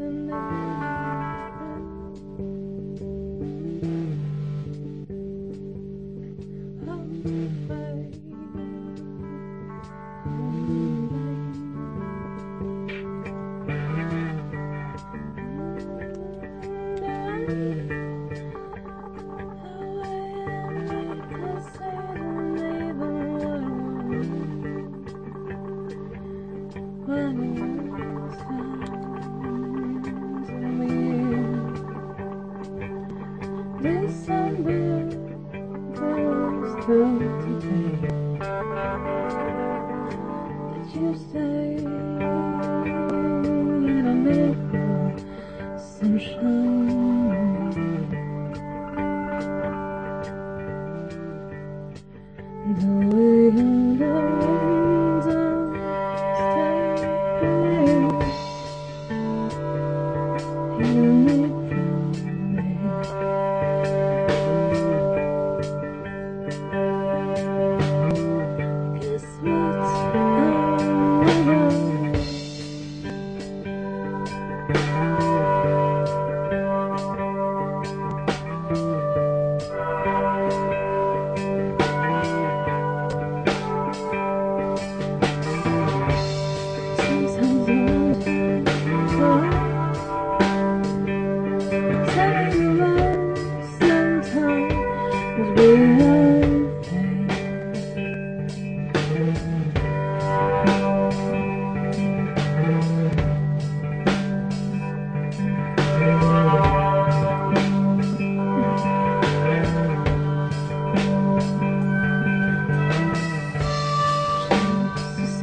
December you say in a little sunshine? The way the window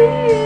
in here